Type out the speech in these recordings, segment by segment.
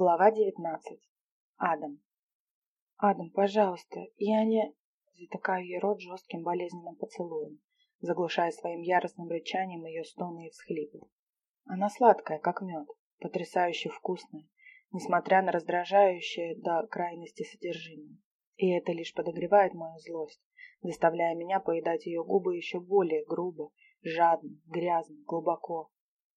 Глава девятнадцать. Адам. Адам, пожалуйста, я не... Затыкаю ей рот жестким болезненным поцелуем, заглушая своим яростным рычанием ее стоны и всхлипы. Она сладкая, как мед, потрясающе вкусная, несмотря на раздражающее до крайности содержимое. И это лишь подогревает мою злость, заставляя меня поедать ее губы еще более грубо, жадно, грязно, глубоко.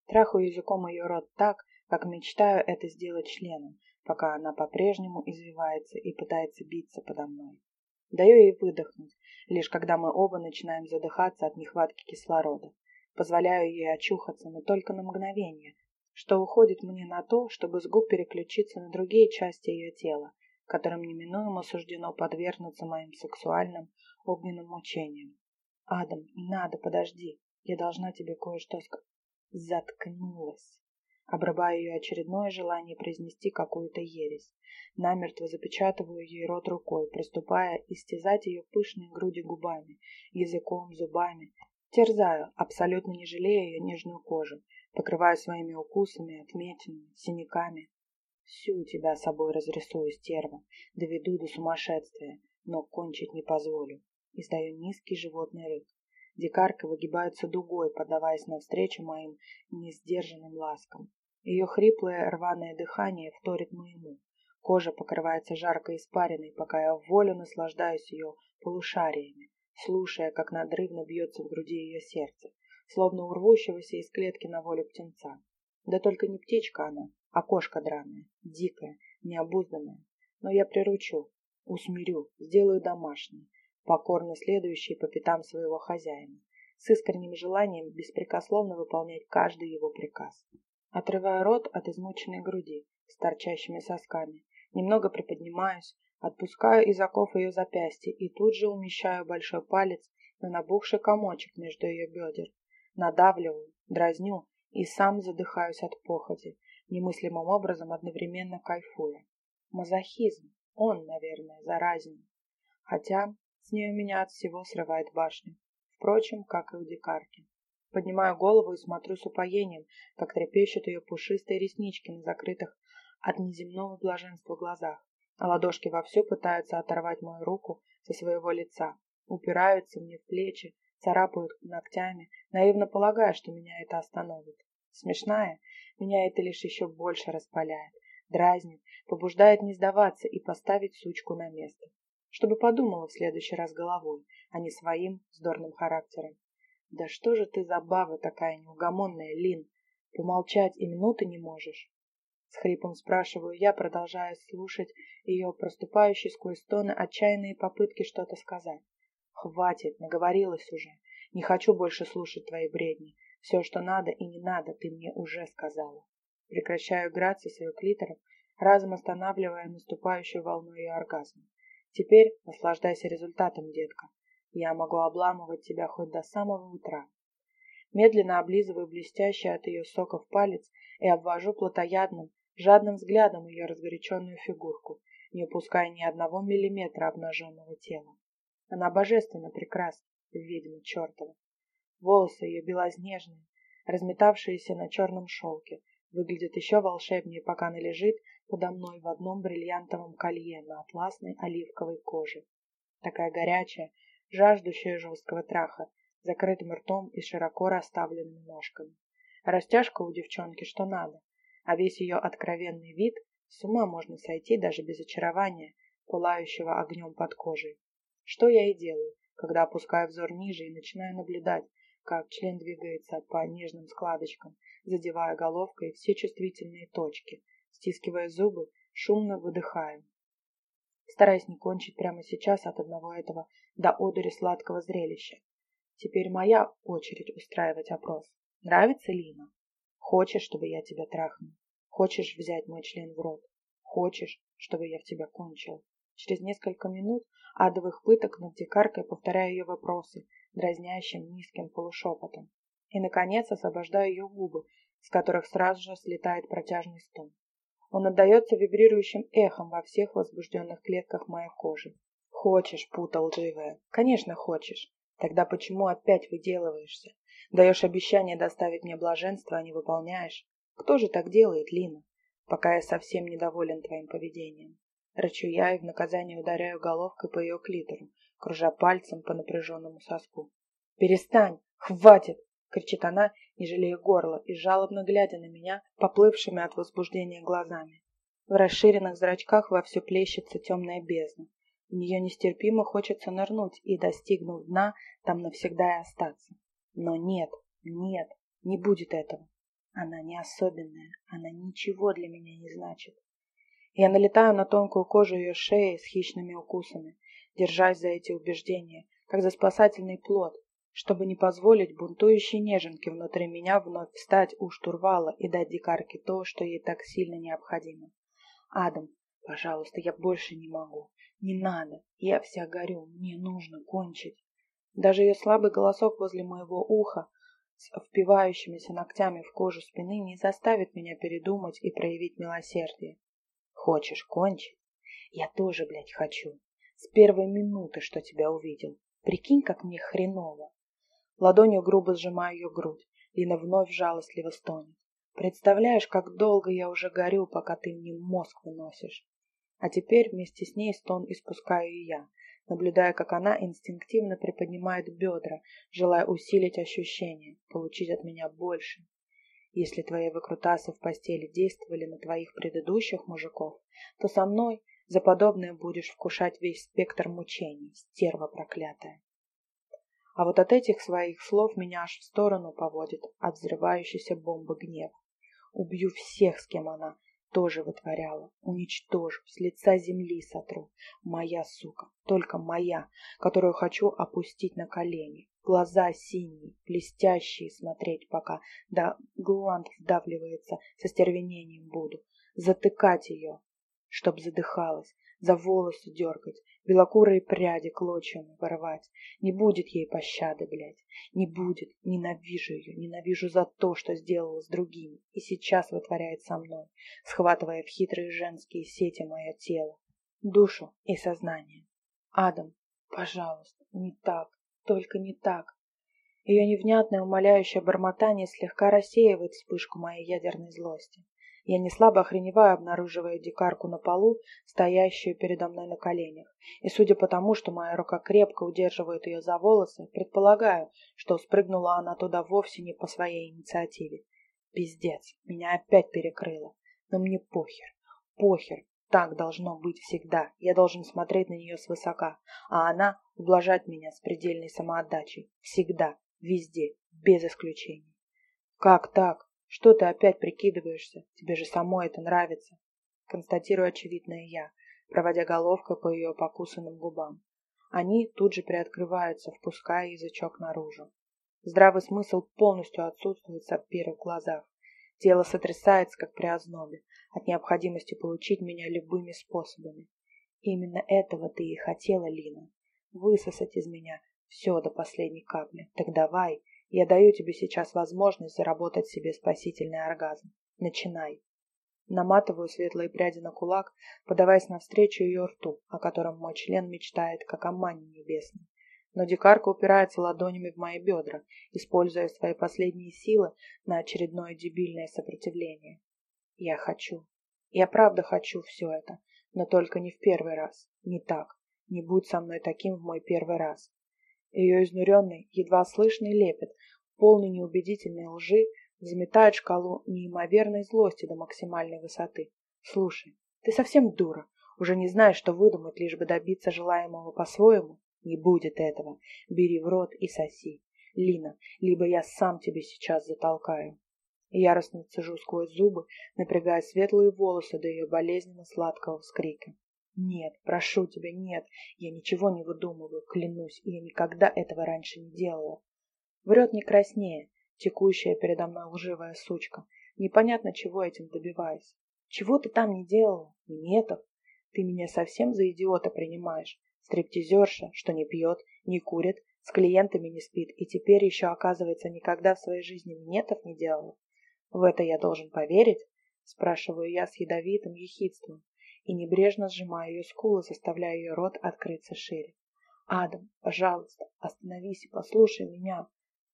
Трахаю языком ее рот так, как мечтаю это сделать членом, пока она по-прежнему извивается и пытается биться подо мной. Даю ей выдохнуть, лишь когда мы оба начинаем задыхаться от нехватки кислорода. Позволяю ей очухаться, но только на мгновение, что уходит мне на то, чтобы с губ переключиться на другие части ее тела, которым неминуемо суждено подвергнуться моим сексуальным огненным мучениям. «Адам, не надо, подожди, я должна тебе кое-что сказать». Заткнулась обрывая ее очередное желание произнести какую-то ересь. Намертво запечатываю ей рот рукой, приступая истязать ее пышные груди губами, языком, зубами. Терзаю, абсолютно не жалея ее нежную кожу, покрываю своими укусами, отметинами, синяками. Всю тебя собой разрисую, стерва, доведу до сумасшествия, но кончить не позволю. Издаю низкий животный рык. Дикарка выгибается дугой, подаваясь навстречу моим несдержанным ласкам. Ее хриплое рваное дыхание вторит моему. Кожа покрывается жаркой испариной, пока я в волю наслаждаюсь ее полушариями, слушая, как надрывно бьется в груди ее сердце, словно урвущегося из клетки на волю птенца. Да только не птичка она, а кошка драная, дикая, необузданная. Но я приручу, усмирю, сделаю домашней, покорно следующей по пятам своего хозяина, с искренним желанием беспрекословно выполнять каждый его приказ. Отрываю рот от измученной груди с торчащими сосками, немного приподнимаюсь, отпускаю из оков ее запястье и тут же умещаю большой палец на набухший комочек между ее бедер. Надавливаю, дразню и сам задыхаюсь от похоти, немыслимым образом одновременно кайфуя. Мазохизм, он, наверное, заразен. Хотя с ней у меня от всего срывает башню. Впрочем, как и у дикарки. Поднимаю голову и смотрю с упоением, как трепещут ее пушистые реснички на закрытых от неземного блаженства глазах, а ладошки вовсю пытаются оторвать мою руку со своего лица, упираются мне в плечи, царапают ногтями, наивно полагая, что меня это остановит. Смешная, меня это лишь еще больше распаляет, дразнит, побуждает не сдаваться и поставить сучку на место, чтобы подумала в следующий раз головой, а не своим вздорным характером. Да что же ты за баба такая неугомонная, Лин? Помолчать и минуты не можешь? С хрипом спрашиваю я, продолжая слушать ее проступающие сквозь стоны отчаянные попытки что-то сказать. Хватит, наговорилась уже. Не хочу больше слушать твои бредни. Все, что надо и не надо, ты мне уже сказала. Прекращаю играться с ее клитором, разом останавливая наступающую волну ее оргазма. Теперь наслаждайся результатом, детка. Я могу обламывать тебя хоть до самого утра. Медленно облизываю блестящий от ее соков палец и обвожу плотоядным, жадным взглядом ее разгоряченную фигурку, не упуская ни одного миллиметра обнаженного тела. Она божественно прекрасна, ведьма чертова. Волосы ее белоснежные, разметавшиеся на черном шелке, выглядят еще волшебнее, пока она лежит подо мной в одном бриллиантовом колье на атласной оливковой коже. Такая горячая, жаждущая жесткого траха, закрытым ртом и широко расставленными ножками. Растяжка у девчонки что надо, а весь ее откровенный вид с ума можно сойти даже без очарования, пылающего огнем под кожей. Что я и делаю, когда опускаю взор ниже и начинаю наблюдать, как член двигается по нежным складочкам, задевая головкой все чувствительные точки, стискивая зубы, шумно выдыхаю, стараясь не кончить прямо сейчас от одного этого до одури сладкого зрелища. Теперь моя очередь устраивать опрос. Нравится Лина? Хочешь, чтобы я тебя трахнул? Хочешь взять мой член в рот? Хочешь, чтобы я в тебя кончил? Через несколько минут адовых пыток над дикаркой повторяю ее вопросы, дразнящим низким полушепотом. И, наконец, освобождаю ее губы, с которых сразу же слетает протяжный стон. Он отдается вибрирующим эхом во всех возбужденных клетках моей кожи. Хочешь, пута лживая? Конечно, хочешь. Тогда почему опять выделываешься? Даешь обещание доставить мне блаженство, а не выполняешь? Кто же так делает, Лина? пока я совсем недоволен твоим поведением. Рычу я и в наказание ударяю головкой по ее клитору, кружа пальцем по напряженному соску. «Перестань! Хватит!» — кричит она, не жалея горла, и жалобно глядя на меня, поплывшими от возбуждения глазами. В расширенных зрачках вовсю плещется темная бездна. В нее нестерпимо хочется нырнуть и, достигнув дна, там навсегда и остаться. Но нет, нет, не будет этого. Она не особенная, она ничего для меня не значит. Я налетаю на тонкую кожу ее шеи с хищными укусами, держась за эти убеждения, как за спасательный плод, чтобы не позволить бунтующей неженке внутри меня вновь встать у штурвала и дать дикарке то, что ей так сильно необходимо. Адам, пожалуйста, я больше не могу. Не надо, я вся горю, мне нужно кончить. Даже ее слабый голосок возле моего уха с впивающимися ногтями в кожу спины не заставит меня передумать и проявить милосердие. Хочешь кончить? Я тоже, блядь, хочу. С первой минуты, что тебя увидел. Прикинь, как мне хреново. Ладонью грубо сжимаю ее грудь. Лина вновь жалостливо стонет. Представляешь, как долго я уже горю, пока ты мне мозг выносишь. А теперь вместе с ней стон испускаю и я, наблюдая, как она инстинктивно приподнимает бедра, желая усилить ощущение, получить от меня больше. Если твои выкрутасы в постели действовали на твоих предыдущих мужиков, то со мной за подобное будешь вкушать весь спектр мучений, стерва проклятая. А вот от этих своих слов меня аж в сторону поводит от взрывающейся бомбы гнев. Убью всех, с кем она тоже вытворяла. Уничтожу, с лица земли сотру. Моя сука, только моя, которую хочу опустить на колени. Глаза синие, блестящие смотреть пока, да гланд вдавливается, со стервенением буду. Затыкать ее, чтоб задыхалась, за волосы дергать, белокурые пряди клочьями вырывать. Не будет ей пощады, блядь, не будет. Ненавижу ее, ненавижу за то, что сделала с другими и сейчас вытворяет со мной, схватывая в хитрые женские сети мое тело, душу и сознание. Адам, пожалуйста, не так, только не так. Ее невнятное умоляющее бормотание слегка рассеивает вспышку моей ядерной злости. Я не слабо охреневаю, обнаруживая дикарку на полу, стоящую передо мной на коленях. И судя по тому, что моя рука крепко удерживает ее за волосы, предполагаю, что спрыгнула она туда вовсе не по своей инициативе. Пиздец, меня опять перекрыло. Но мне похер, похер, так должно быть всегда. Я должен смотреть на нее свысока, а она ублажать меня с предельной самоотдачей. Всегда, везде, без исключений. Как так? Что ты опять прикидываешься? Тебе же самой это нравится. Констатирую очевидное я, проводя головкой по ее покусанным губам. Они тут же приоткрываются, впуская язычок наружу. Здравый смысл полностью отсутствует в сапфирах глазах. Тело сотрясается, как при ознобе, от необходимости получить меня любыми способами. Именно этого ты и хотела, Лина. Высосать из меня все до последней капли. Так давай, я даю тебе сейчас возможность заработать себе спасительный оргазм. Начинай. Наматываю светлые пряди на кулак, подаваясь навстречу ее рту, о котором мой член мечтает, как о мане небесной. Но дикарка упирается ладонями в мои бедра, используя свои последние силы на очередное дебильное сопротивление. Я хочу. Я правда хочу все это, но только не в первый раз. Не так. Не будь со мной таким в мой первый раз. Ее изнуренный, едва слышный лепет, полный неубедительной лжи, взметает шкалу неимоверной злости до максимальной высоты. Слушай, ты совсем дура, уже не знаешь, что выдумать, лишь бы добиться желаемого по-своему? Не будет этого. Бери в рот и соси. Лина, либо я сам тебе сейчас затолкаю. Яростно цежу сквозь зубы, напрягая светлые волосы до ее болезненно сладкого вскрика. Нет, прошу тебя, нет, я ничего не выдумываю, клянусь, я никогда этого раньше не делала. Врет не краснее, текущая передо мной лживая сучка. Непонятно, чего этим добиваюсь. Чего ты там не делала? Метов? Ты меня совсем за идиота принимаешь. Стриптизерша, что не пьет, не курит, с клиентами не спит, и теперь еще, оказывается, никогда в своей жизни минетов не делала. В это я должен поверить? Спрашиваю я с ядовитым ехидством и небрежно сжимаю ее скулы, заставляя ее рот открыться шире. «Адам, пожалуйста, остановись и послушай меня!»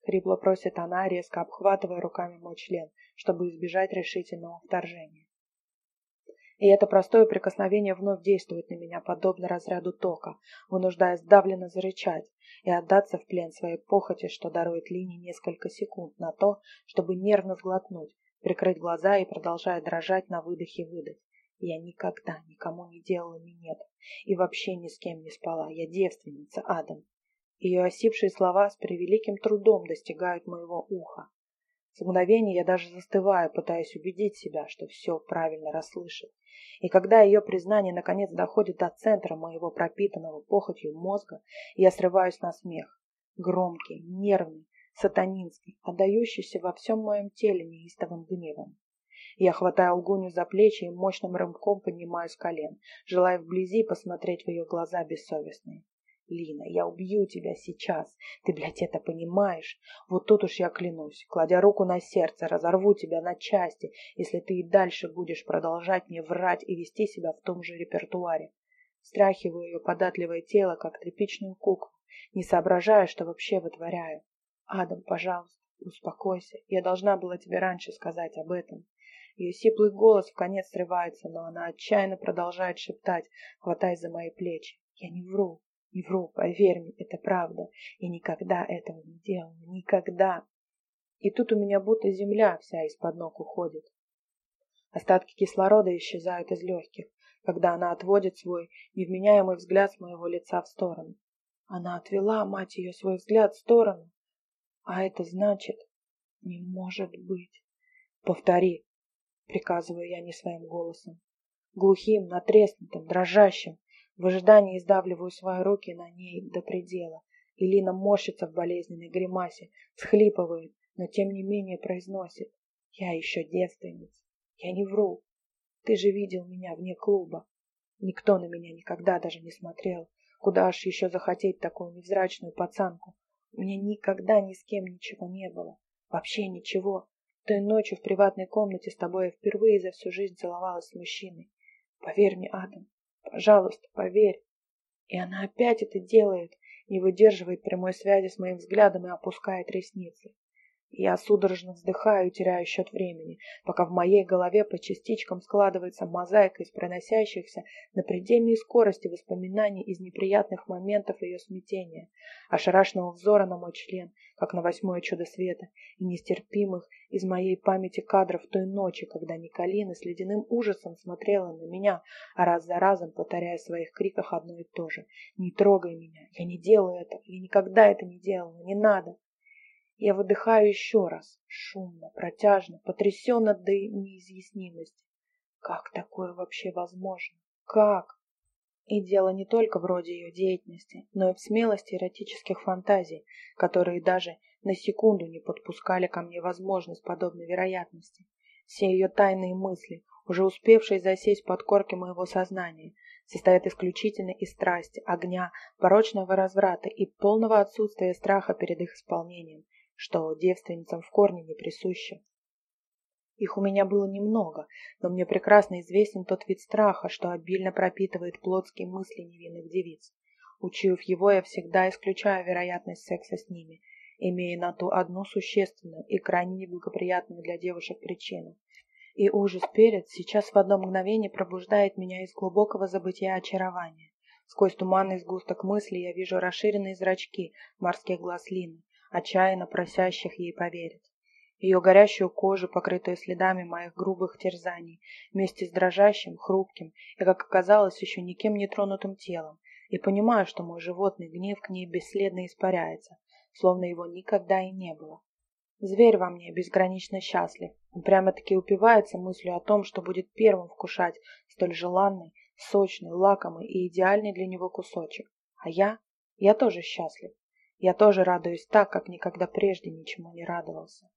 Хрипло просит она, резко обхватывая руками мой член, чтобы избежать решительного вторжения. И это простое прикосновение вновь действует на меня, подобно разряду тока, вынуждая сдавленно зарычать и отдаться в плен своей похоти, что дарует Лине несколько секунд на то, чтобы нервно сглотнуть, прикрыть глаза и, продолжая дрожать, на выдохе выдать. Я никогда никому не делала минет и вообще ни с кем не спала. Я девственница, Адам. Ее осипшие слова с превеликим трудом достигают моего уха. С мгновения я даже застываю, пытаясь убедить себя, что все правильно расслышал. И когда ее признание наконец доходит до центра моего пропитанного похотью мозга, я срываюсь на смех. Громкий, нервный, сатанинский, отдающийся во всем моем теле неистовым гневом. Я хватаю лгуню за плечи и мощным рывком поднимаю с колен, желая вблизи посмотреть в ее глаза бессовестные. Лина, я убью тебя сейчас. Ты, блядь, это понимаешь? Вот тут уж я клянусь, кладя руку на сердце, разорву тебя на части, если ты и дальше будешь продолжать мне врать и вести себя в том же репертуаре. Стряхиваю ее податливое тело, как тряпичную куклу, не соображая, что вообще вытворяю. Адам, пожалуйста, успокойся. Я должна была тебе раньше сказать об этом. Ее сиплый голос в конец срывается, но она отчаянно продолжает шептать, хватаясь за мои плечи. Я не вру. Не вру, поверь мне, это правда. Я никогда этого не делала, никогда. И тут у меня будто земля вся из-под ног уходит. Остатки кислорода исчезают из легких, когда она отводит свой невменяемый взгляд с моего лица в сторону. Она отвела, мать ее, свой взгляд в сторону. А это значит, не может быть. Повтори, приказываю я не своим голосом. Глухим, натреснутым, дрожащим, в ожидании издавливаю свои руки на ней до предела. Илина морщится в болезненной гримасе, схлипывает, но тем не менее произносит. Я еще девственница. Я не вру. Ты же видел меня вне клуба. Никто на меня никогда даже не смотрел. Куда ж еще захотеть такую невзрачную пацанку? У меня никогда ни с кем ничего не было. Вообще ничего. Той ночью в приватной комнате с тобой я впервые за всю жизнь целовалась с мужчиной. Поверь мне, Адам, Пожалуйста, поверь. И она опять это делает, не выдерживает прямой связи с моим взглядом и опускает ресницы. Я судорожно вздыхаю и теряю счет времени, пока в моей голове по частичкам складывается мозаика из проносящихся на предельной скорости воспоминаний из неприятных моментов ее смятения, ошарашенного взора на мой член, как на восьмое чудо света, и нестерпимых из моей памяти кадров той ночи, когда Николина с ледяным ужасом смотрела на меня, а раз за разом повторяя в своих криках одно и то же. «Не трогай меня! Я не делаю это! Я никогда это не делала! Не надо!» Я выдыхаю еще раз, шумно, протяжно, потрясенно до неизъяснимости. Как такое вообще возможно? Как? И дело не только в роде ее деятельности, но и в смелости эротических фантазий, которые даже на секунду не подпускали ко мне возможность подобной вероятности. Все ее тайные мысли, уже успевшие засесть под корки моего сознания, состоят исключительно из страсти, огня, порочного разврата и полного отсутствия страха перед их исполнением – что девственницам в корне не присуще. Их у меня было немного, но мне прекрасно известен тот вид страха, что обильно пропитывает плотские мысли невинных девиц. Учуяв его, я всегда исключаю вероятность секса с ними, имея на то одну существенную и крайне неблагоприятную для девушек причину. И ужас перед сейчас в одно мгновение пробуждает меня из глубокого забытия очарования. Сквозь туманный сгусток мысли я вижу расширенные зрачки морских глаз Лины, отчаянно просящих ей поверить. Ее горящую кожу, покрытую следами моих грубых терзаний, вместе с дрожащим, хрупким и, как оказалось, еще никем не тронутым телом, и понимаю, что мой животный гнев к ней бесследно испаряется, словно его никогда и не было. Зверь во мне безгранично счастлив. Он прямо-таки упивается мыслью о том, что будет первым вкушать столь желанный, сочный, лакомый и идеальный для него кусочек. А я? Я тоже счастлив. Я тоже радуюсь так, как никогда прежде ничему не радовался.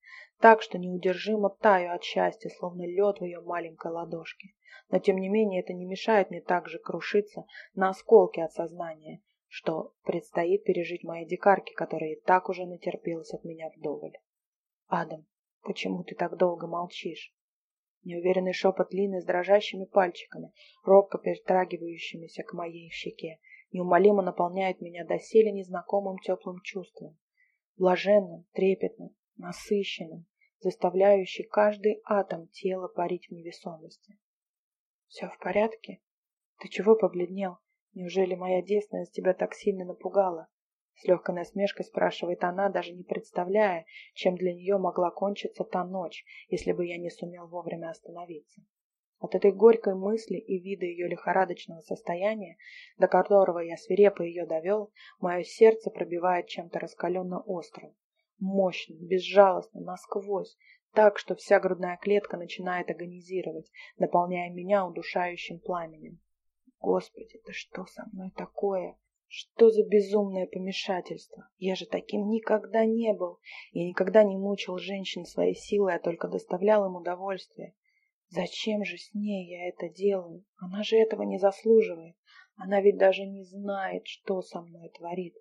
Так, что неудержимо таю от счастья, словно лед в ее маленькой ладошке. Но тем не менее это не мешает мне также крушиться на осколки от сознания, что предстоит пережить моей дикарке, которая и так уже натерпелась от меня вдоволь. «Адам, почему ты так долго молчишь?» Неуверенный шепот Лины с дрожащими пальчиками, робко притрагивающимися к моей щеке, неумолимо наполняет меня доселе незнакомым теплым чувством, блаженным, трепетным, насыщенным, заставляющий каждый атом тела парить в невесомости. Все в порядке? Ты чего побледнел? Неужели моя девственность тебя так сильно напугала? С легкой насмешкой спрашивает она, даже не представляя, чем для нее могла кончиться та ночь, если бы я не сумел вовремя остановиться. От этой горькой мысли и вида ее лихорадочного состояния, до которого я свирепо ее довел, мое сердце пробивает чем-то раскаленно острым, мощным, безжалостно, насквозь, так, что вся грудная клетка начинает агонизировать, наполняя меня удушающим пламенем. Господи, да что со мной такое? Что за безумное помешательство? Я же таким никогда не был. Я никогда не мучил женщин своей силой, а только доставлял им удовольствие. Зачем же с ней я это делаю? Она же этого не заслуживает. Она ведь даже не знает, что со мной творит.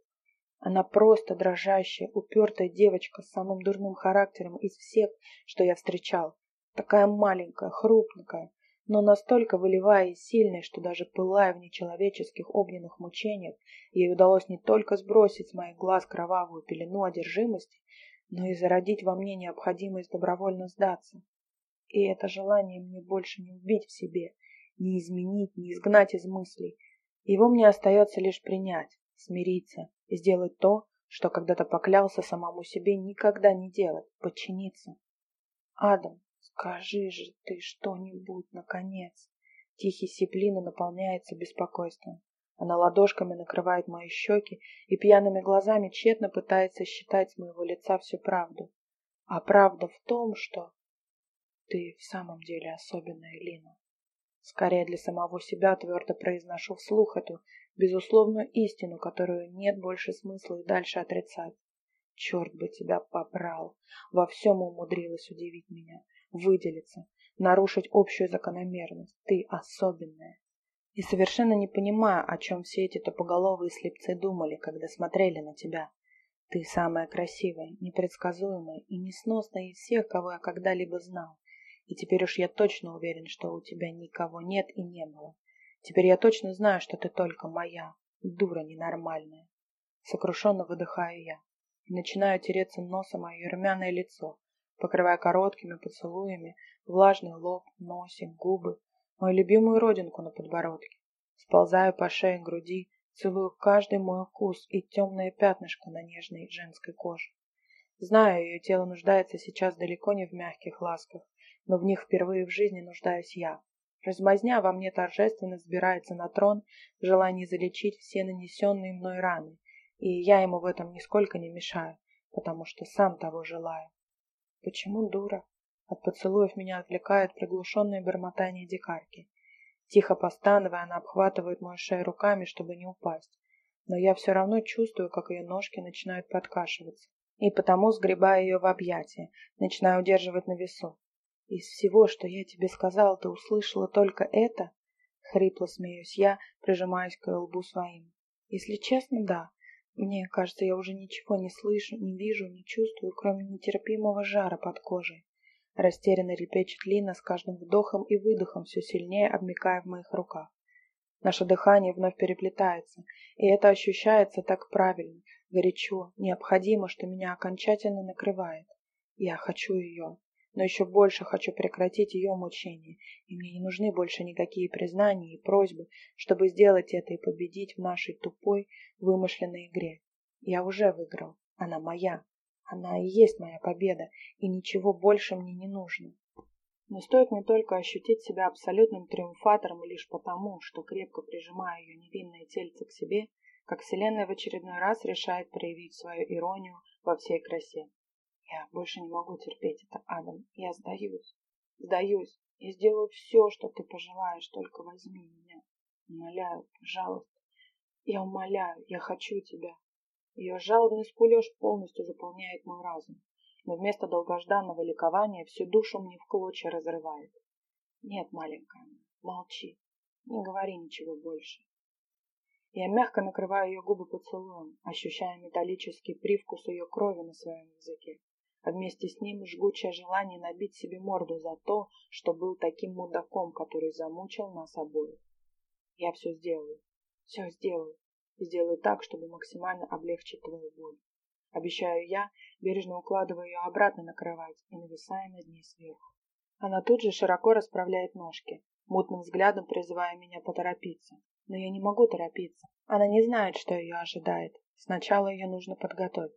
Она просто дрожащая, упертая девочка с самым дурным характером из всех, что я встречал. Такая маленькая, хрупненькая, но настолько выливая и сильной, что даже пылая в нечеловеческих огненных мучениях, ей удалось не только сбросить с моих глаз кровавую пелену одержимости, но и зародить во мне необходимость добровольно сдаться. И это желание мне больше не убить в себе, не изменить, не изгнать из мыслей. Его мне остается лишь принять, смириться и сделать то, что когда-то поклялся самому себе никогда не делать, подчиниться. Адам, Скажи же ты что-нибудь, наконец. Тихий Сиплина наполняется беспокойством. Она ладошками накрывает мои щеки и пьяными глазами тщетно пытается считать с моего лица всю правду. А правда в том, что ты в самом деле особенная, Лина. Скорее для самого себя твердо произношу вслух эту безусловную истину, которую нет больше смысла и дальше отрицать. Черт бы тебя побрал! Во всем умудрилась удивить меня выделиться, нарушить общую закономерность. Ты особенная. И совершенно не понимаю, о чем все эти тупоголовые слепцы думали, когда смотрели на тебя. Ты самая красивая, непредсказуемая и несносная из всех, кого я когда-либо знал. И теперь уж я точно уверен, что у тебя никого нет и не было. Теперь я точно знаю, что ты только моя, дура ненормальная. Сокрушенно выдыхаю я и начинаю тереться носом мое румяное лицо, покрывая короткими поцелуями влажный лоб, носик, губы, мою любимую родинку на подбородке. Сползаю по шее груди, целую каждый мой укус и темное пятнышко на нежной женской коже. Знаю, ее тело нуждается сейчас далеко не в мягких ласках, но в них впервые в жизни нуждаюсь я. Размазня во мне торжественно взбирается на трон в желании залечить все нанесенные мной раны, и я ему в этом нисколько не мешаю, потому что сам того желаю. Почему дура? От поцелуев меня отвлекает приглушенное бормотание дикарки. Тихо постановая, она обхватывает мою шею руками, чтобы не упасть. Но я все равно чувствую, как ее ножки начинают подкашиваться. И потому сгребаю ее в объятия, начинаю удерживать на весу. Из всего, что я тебе сказал, ты услышала только это? Хрипло смеюсь я, прижимаясь к лбу своим. Если честно, да. Мне кажется, я уже ничего не слышу, не вижу, не чувствую, кроме нетерпимого жара под кожей. Растерянно репечет Лина с каждым вдохом и выдохом, все сильнее обмикая в моих руках. Наше дыхание вновь переплетается, и это ощущается так правильно, горячо, необходимо, что меня окончательно накрывает. Я хочу ее, но еще больше хочу прекратить ее мучения, и мне не нужны больше никакие признания и просьбы, чтобы сделать это и победить в нашей тупой, вымышленной игре. Я уже выиграл, она моя, она и есть моя победа, и ничего больше мне не нужно. Но стоит мне только ощутить себя абсолютным триумфатором лишь потому, что крепко прижимаю ее невинное тельце к себе, как Вселенная в очередной раз решает проявить свою иронию во всей красе. Я больше не могу терпеть это, Адам. Я сдаюсь. Сдаюсь. Я сделаю все, что ты пожелаешь, только возьми меня. Умоляю, пожалуйста. Я умоляю, я хочу тебя. Ее жалобный скулеж полностью заполняет мой разум, но вместо долгожданного ликования всю душу мне в клочья разрывает. Нет, маленькая, молчи, не говори ничего больше. Я мягко накрываю ее губы поцелуем, ощущая металлический привкус ее крови на своем языке а вместе с ним жгучее желание набить себе морду за то, что был таким мудаком, который замучил нас обоих. Я все сделаю, все сделаю, и сделаю так, чтобы максимально облегчить твою боль. Обещаю я, бережно укладывая ее обратно на кровать и нависая над ней сверху. Она тут же широко расправляет ножки, мутным взглядом призывая меня поторопиться. Но я не могу торопиться. Она не знает, что ее ожидает. Сначала ее нужно подготовить.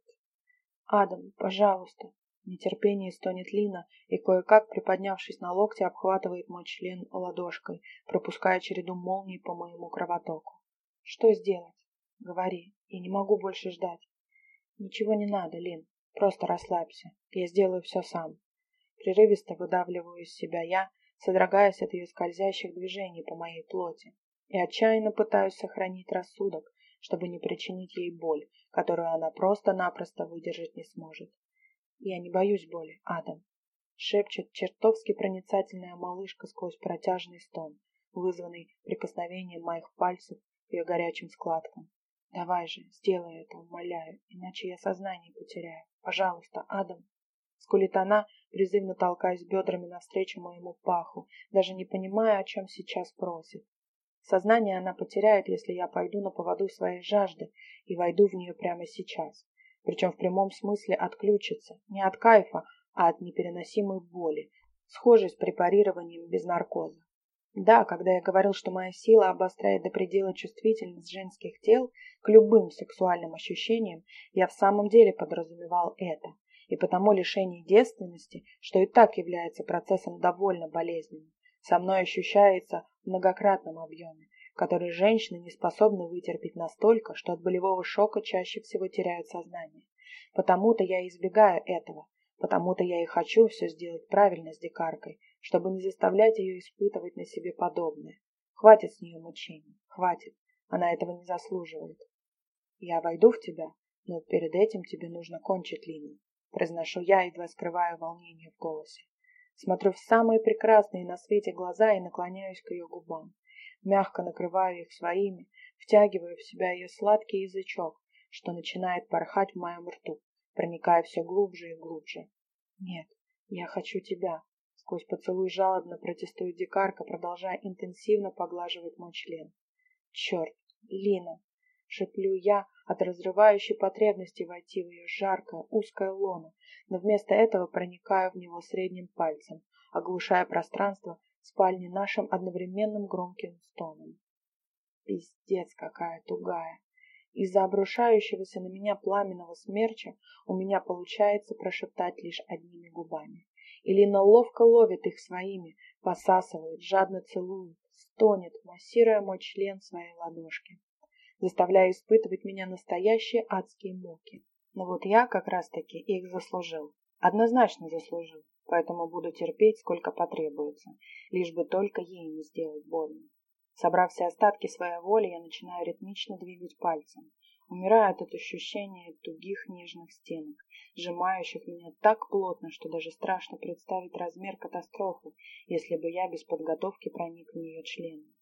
«Адам, пожалуйста!» В нетерпении стонет Лина и, кое-как приподнявшись на локте, обхватывает мой член ладошкой, пропуская череду молний по моему кровотоку. «Что сделать?» «Говори. Я не могу больше ждать». «Ничего не надо, Лин. Просто расслабься. Я сделаю все сам». Прерывисто выдавливаю из себя я, содрогаясь от ее скользящих движений по моей плоти, и отчаянно пытаюсь сохранить рассудок, чтобы не причинить ей боль, которую она просто-напросто выдержать не сможет. Я не боюсь боли, Адам. Шепчет чертовски проницательная малышка сквозь протяжный стон, вызванный прикосновением моих пальцев к ее горячим складкам. Давай же, сделай это, умоляю, иначе я сознание потеряю. Пожалуйста, Адам. Скулит она, призывно толкаясь бедрами навстречу моему паху, даже не понимая, о чем сейчас просит. Сознание она потеряет, если я пойду на поводу своей жажды и войду в нее прямо сейчас. Причем в прямом смысле отключится, не от кайфа, а от непереносимой боли, схожей с препарированием без наркоза. Да, когда я говорил, что моя сила обостряет до предела чувствительность женских тел к любым сексуальным ощущениям, я в самом деле подразумевал это и потому лишение девственности, что и так является процессом довольно болезненным, со мной ощущается многократном объеме, который женщины не способны вытерпеть настолько, что от болевого шока чаще всего теряют сознание. Потому-то я избегаю этого, потому-то я и хочу все сделать правильно с дикаркой, чтобы не заставлять ее испытывать на себе подобное. Хватит с нее мучений, хватит, она этого не заслуживает. Я войду в тебя, но перед этим тебе нужно кончить линию. Произношу я, едва скрывая волнение в голосе. Смотрю в самые прекрасные на свете глаза и наклоняюсь к ее губам. Мягко накрываю их своими, втягиваю в себя ее сладкий язычок, что начинает порхать в моем рту, проникая все глубже и глубже. Нет, я хочу тебя. Сквозь поцелуй жалобно протестует дикарка, продолжая интенсивно поглаживать мой член. Черт, Лина, шеплю я от разрывающей потребности войти в ее жаркое, узкое лоно, но вместо этого проникаю в него средним пальцем, оглушая пространство спальни нашим одновременным громким стоном. Пиздец какая тугая. Из-за обрушающегося на меня пламенного смерча у меня получается прошептать лишь одними губами. Илина ловко ловит их своими, посасывает, жадно целует, стонет, массируя мой член своей ладошки заставляя испытывать меня настоящие адские муки. Но вот я как раз-таки их заслужил. Однозначно заслужил, поэтому буду терпеть, сколько потребуется, лишь бы только ей не сделать больно. Собрав все остатки своей воли, я начинаю ритмично двигать пальцем. Умираю от ощущения тугих нежных стенок, сжимающих меня так плотно, что даже страшно представить размер катастрофы, если бы я без подготовки проник в нее членом.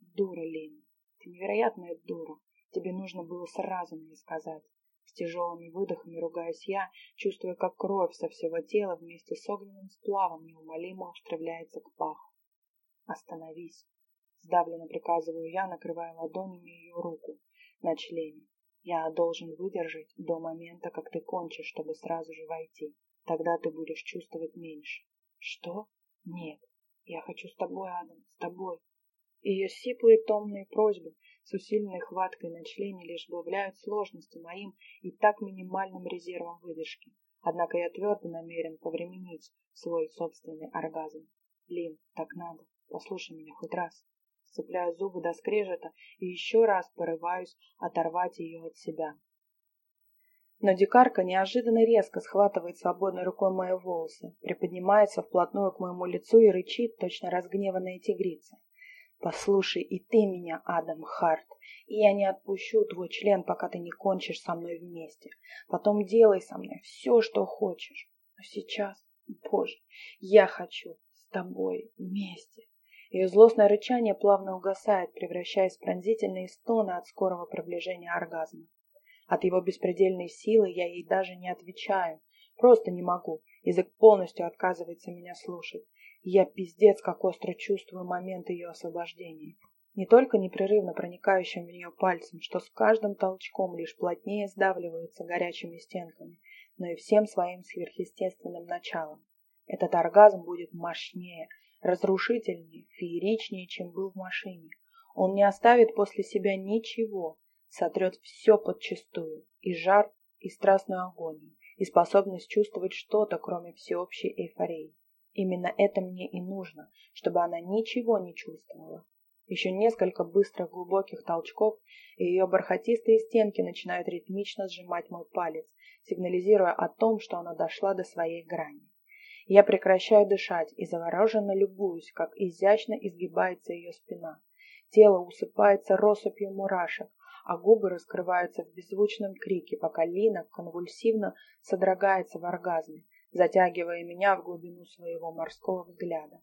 Дура, Лена, ты невероятная дура. Тебе нужно было сразу мне сказать. С тяжелыми выдохами ругаюсь я, чувствуя, как кровь со всего тела вместе с огненным сплавом неумолимо устремляется к паху. Остановись. Сдавленно приказываю я, накрывая ладонями ее руку на члене. Я должен выдержать до момента, как ты кончишь, чтобы сразу же войти. Тогда ты будешь чувствовать меньше. Что? Нет. Я хочу с тобой, Адам, с тобой. Ее сиплые томные просьбы с усиленной хваткой на члене лишь добавляют сложности моим и так минимальным резервам выдержки. Однако я твердо намерен повременить свой собственный оргазм. Лин, так надо. Послушай меня хоть раз. Сцепляю зубы до скрежета и еще раз порываюсь оторвать ее от себя. Но дикарка неожиданно резко схватывает свободной рукой мои волосы, приподнимается вплотную к моему лицу и рычит, точно разгневанная тигрица. Послушай и ты меня, Адам Харт, и я не отпущу твой член, пока ты не кончишь со мной вместе. Потом делай со мной все, что хочешь. Но сейчас, боже, я хочу с тобой вместе. Ее злостное рычание плавно угасает, превращаясь в пронзительные стоны от скорого приближения оргазма. От его беспредельной силы я ей даже не отвечаю. Просто не могу. Язык полностью отказывается меня слушать. Я пиздец как остро чувствую момент ее освобождения. Не только непрерывно проникающим в нее пальцем, что с каждым толчком лишь плотнее сдавливается горячими стенками, но и всем своим сверхъестественным началом. Этот оргазм будет мощнее, разрушительнее, фееричнее, чем был в машине. Он не оставит после себя ничего, сотрет все подчистую, и жар, и страстную агонию, и способность чувствовать что-то, кроме всеобщей эйфории. Именно это мне и нужно, чтобы она ничего не чувствовала. Еще несколько быстрых глубоких толчков, и ее бархатистые стенки начинают ритмично сжимать мой палец, сигнализируя о том, что она дошла до своей грани. Я прекращаю дышать и завороженно любуюсь, как изящно изгибается ее спина. Тело усыпается россыпью мурашек, а губы раскрываются в беззвучном крике, пока Лина конвульсивно содрогается в оргазме, затягивая меня в глубину своего морского взгляда.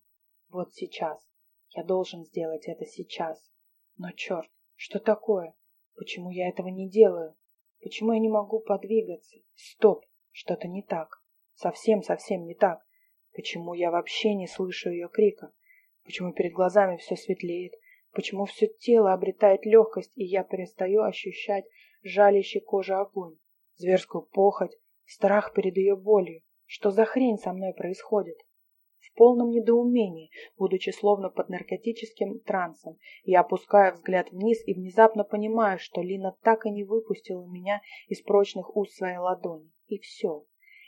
Вот сейчас. Я должен сделать это сейчас. Но черт, что такое? Почему я этого не делаю? Почему я не могу подвигаться? Стоп, что-то не так. Совсем-совсем не так. Почему я вообще не слышу ее крика? Почему перед глазами все светлеет? Почему все тело обретает легкость, и я перестаю ощущать жалящий кожу огонь, зверскую похоть, страх перед ее болью? Что за хрень со мной происходит? В полном недоумении, будучи словно под наркотическим трансом, я опускаю взгляд вниз и внезапно понимаю, что Лина так и не выпустила меня из прочных уст своей ладони. И все.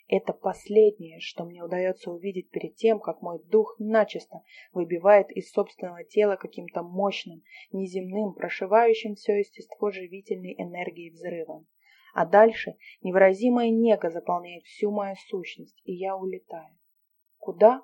Это последнее, что мне удается увидеть перед тем, как мой дух начисто выбивает из собственного тела каким-то мощным, неземным, прошивающим все естество живительной энергией взрывом. А дальше невыразимая нега заполняет всю мою сущность, и я улетаю. Куда?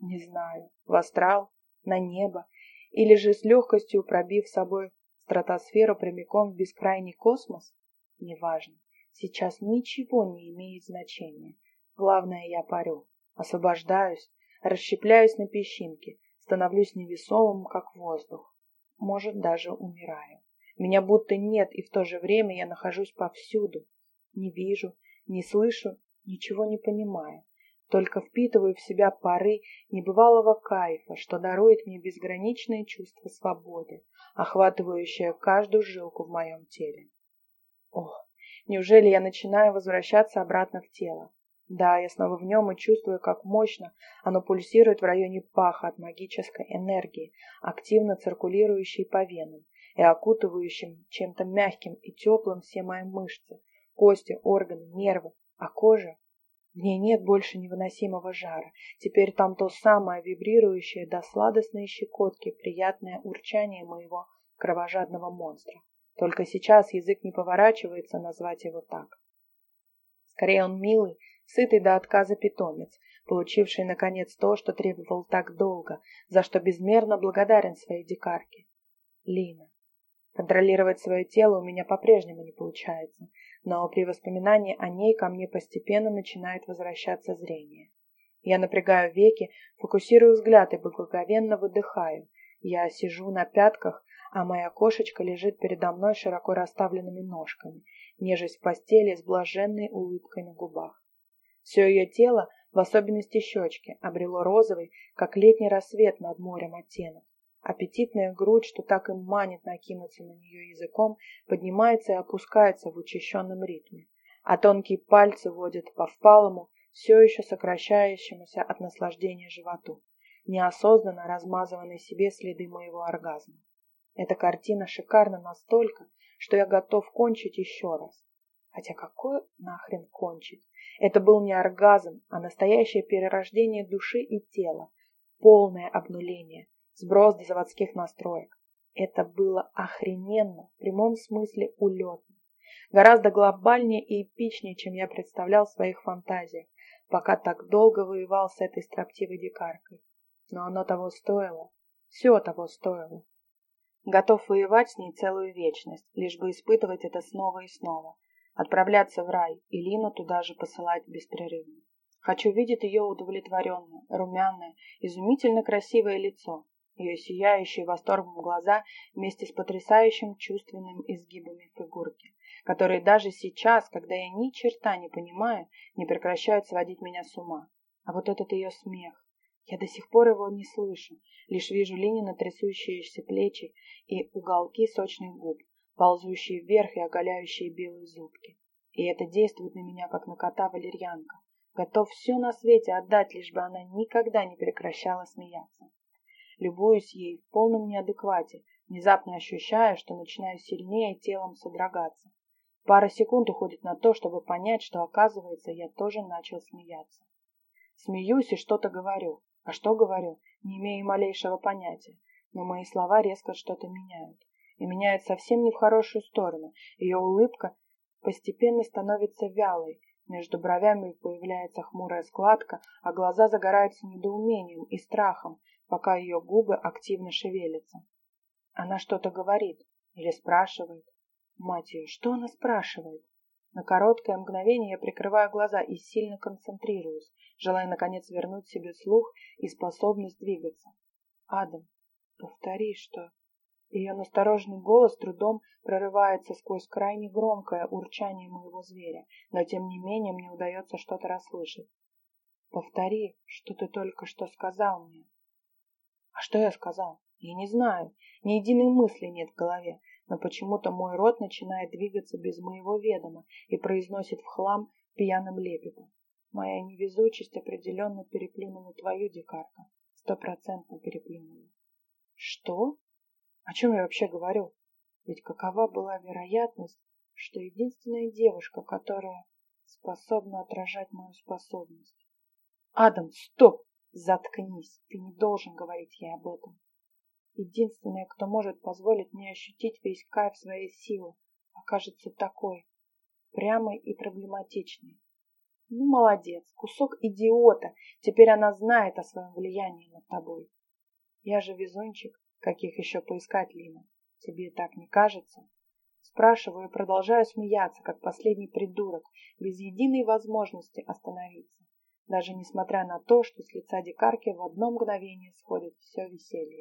Не знаю. В астрал? На небо? Или же с легкостью пробив собой стратосферу прямиком в бескрайний космос? Неважно. Сейчас ничего не имеет значения. Главное, я парю, освобождаюсь, расщепляюсь на песчинки, становлюсь невесомым, как воздух. Может, даже умираю. Меня будто нет, и в то же время я нахожусь повсюду. Не вижу, не слышу, ничего не понимаю. Только впитываю в себя пары небывалого кайфа, что дарует мне безграничное чувство свободы, охватывающее каждую жилку в моем теле. Ох, неужели я начинаю возвращаться обратно в тело? Да, я снова в нем и чувствую, как мощно оно пульсирует в районе паха от магической энергии, активно циркулирующей по венам и окутывающим чем-то мягким и теплым все мои мышцы, кости, органы, нервы, а кожа? В ней нет больше невыносимого жара. Теперь там то самое вибрирующее до сладостной щекотки приятное урчание моего кровожадного монстра. Только сейчас язык не поворачивается назвать его так. Скорее он милый, сытый до отказа питомец, получивший, наконец, то, что требовал так долго, за что безмерно благодарен своей дикарке. Лина. Контролировать свое тело у меня по-прежнему не получается, но при воспоминании о ней ко мне постепенно начинает возвращаться зрение. Я напрягаю веки, фокусирую взгляд и благоговенно выдыхаю. Я сижу на пятках, а моя кошечка лежит передо мной широко расставленными ножками, нежесть в постели с блаженной улыбкой на губах. Все ее тело, в особенности щечки, обрело розовый, как летний рассвет над морем оттенок. Аппетитная грудь, что так и манит накинуться на нее языком, поднимается и опускается в учащенном ритме, а тонкие пальцы водят по впалому, все еще сокращающемуся от наслаждения животу, неосознанно размазывая себе следы моего оргазма. Эта картина шикарна настолько, что я готов кончить еще раз. Хотя какое нахрен кончить? Это был не оргазм, а настоящее перерождение души и тела, полное обнуление, сброс до заводских настроек. Это было охрененно, в прямом смысле улетно. Гораздо глобальнее и эпичнее, чем я представлял в своих фантазиях, пока так долго воевал с этой строптивой дикаркой. Но оно того стоило. Все того стоило. Готов воевать с ней целую вечность, лишь бы испытывать это снова и снова. Отправляться в рай и Лину туда же посылать беспрерывно. Хочу видеть ее удовлетворенное, румяное, изумительно красивое лицо, ее сияющие восторгом глаза вместе с потрясающим чувственным изгибами фигурки, которые даже сейчас, когда я ни черта не понимаю, не прекращают сводить меня с ума. А вот этот ее смех. Я до сих пор его не слышу, лишь вижу Ленина трясущиеся плечи и уголки сочных губ, ползущие вверх и оголяющие белые зубки. И это действует на меня, как на кота валерьянка. Готов все на свете отдать, лишь бы она никогда не прекращала смеяться. Любуюсь ей в полном неадеквате, внезапно ощущая, что начинаю сильнее телом содрогаться. Пара секунд уходит на то, чтобы понять, что, оказывается, я тоже начал смеяться. Смеюсь и что-то говорю. А что говорю, не имею малейшего понятия, но мои слова резко что-то меняют. И меняют совсем не в хорошую сторону. Ее улыбка постепенно становится вялой, между бровями появляется хмурая складка, а глаза загораются недоумением и страхом, пока ее губы активно шевелятся. Она что-то говорит или спрашивает. Мать ее, что она спрашивает? На короткое мгновение я прикрываю глаза и сильно концентрируюсь, желая наконец вернуть себе слух и способность двигаться. Адам, повтори, что... Ее настороженный голос трудом прорывается сквозь крайне громкое урчание моего зверя, но тем не менее мне удается что-то расслышать. Повтори, что ты только что сказал мне. А что я сказал? Я не знаю. Ни единой мысли нет в голове, но почему-то мой рот начинает двигаться без моего ведома и произносит в хлам пьяным лепетом. Моя невезучесть определенно переплюнула твою, дикарка. Стопроцентно переплюнула. Что? О чем я вообще говорю? Ведь какова была вероятность, что единственная девушка, которая способна отражать мою способность? Адам, стоп! Заткнись! Ты не должен говорить ей об этом. Единственная, кто может позволить мне ощутить весь кайф своей силы, окажется такой, прямой и проблематичной. Ну, молодец, кусок идиота. Теперь она знает о своем влиянии над тобой. Я же везунчик, Каких еще поискать, Лина? Тебе так не кажется? Спрашиваю и продолжаю смеяться, как последний придурок, без единой возможности остановиться, даже несмотря на то, что с лица дикарки в одно мгновение сходит все веселье.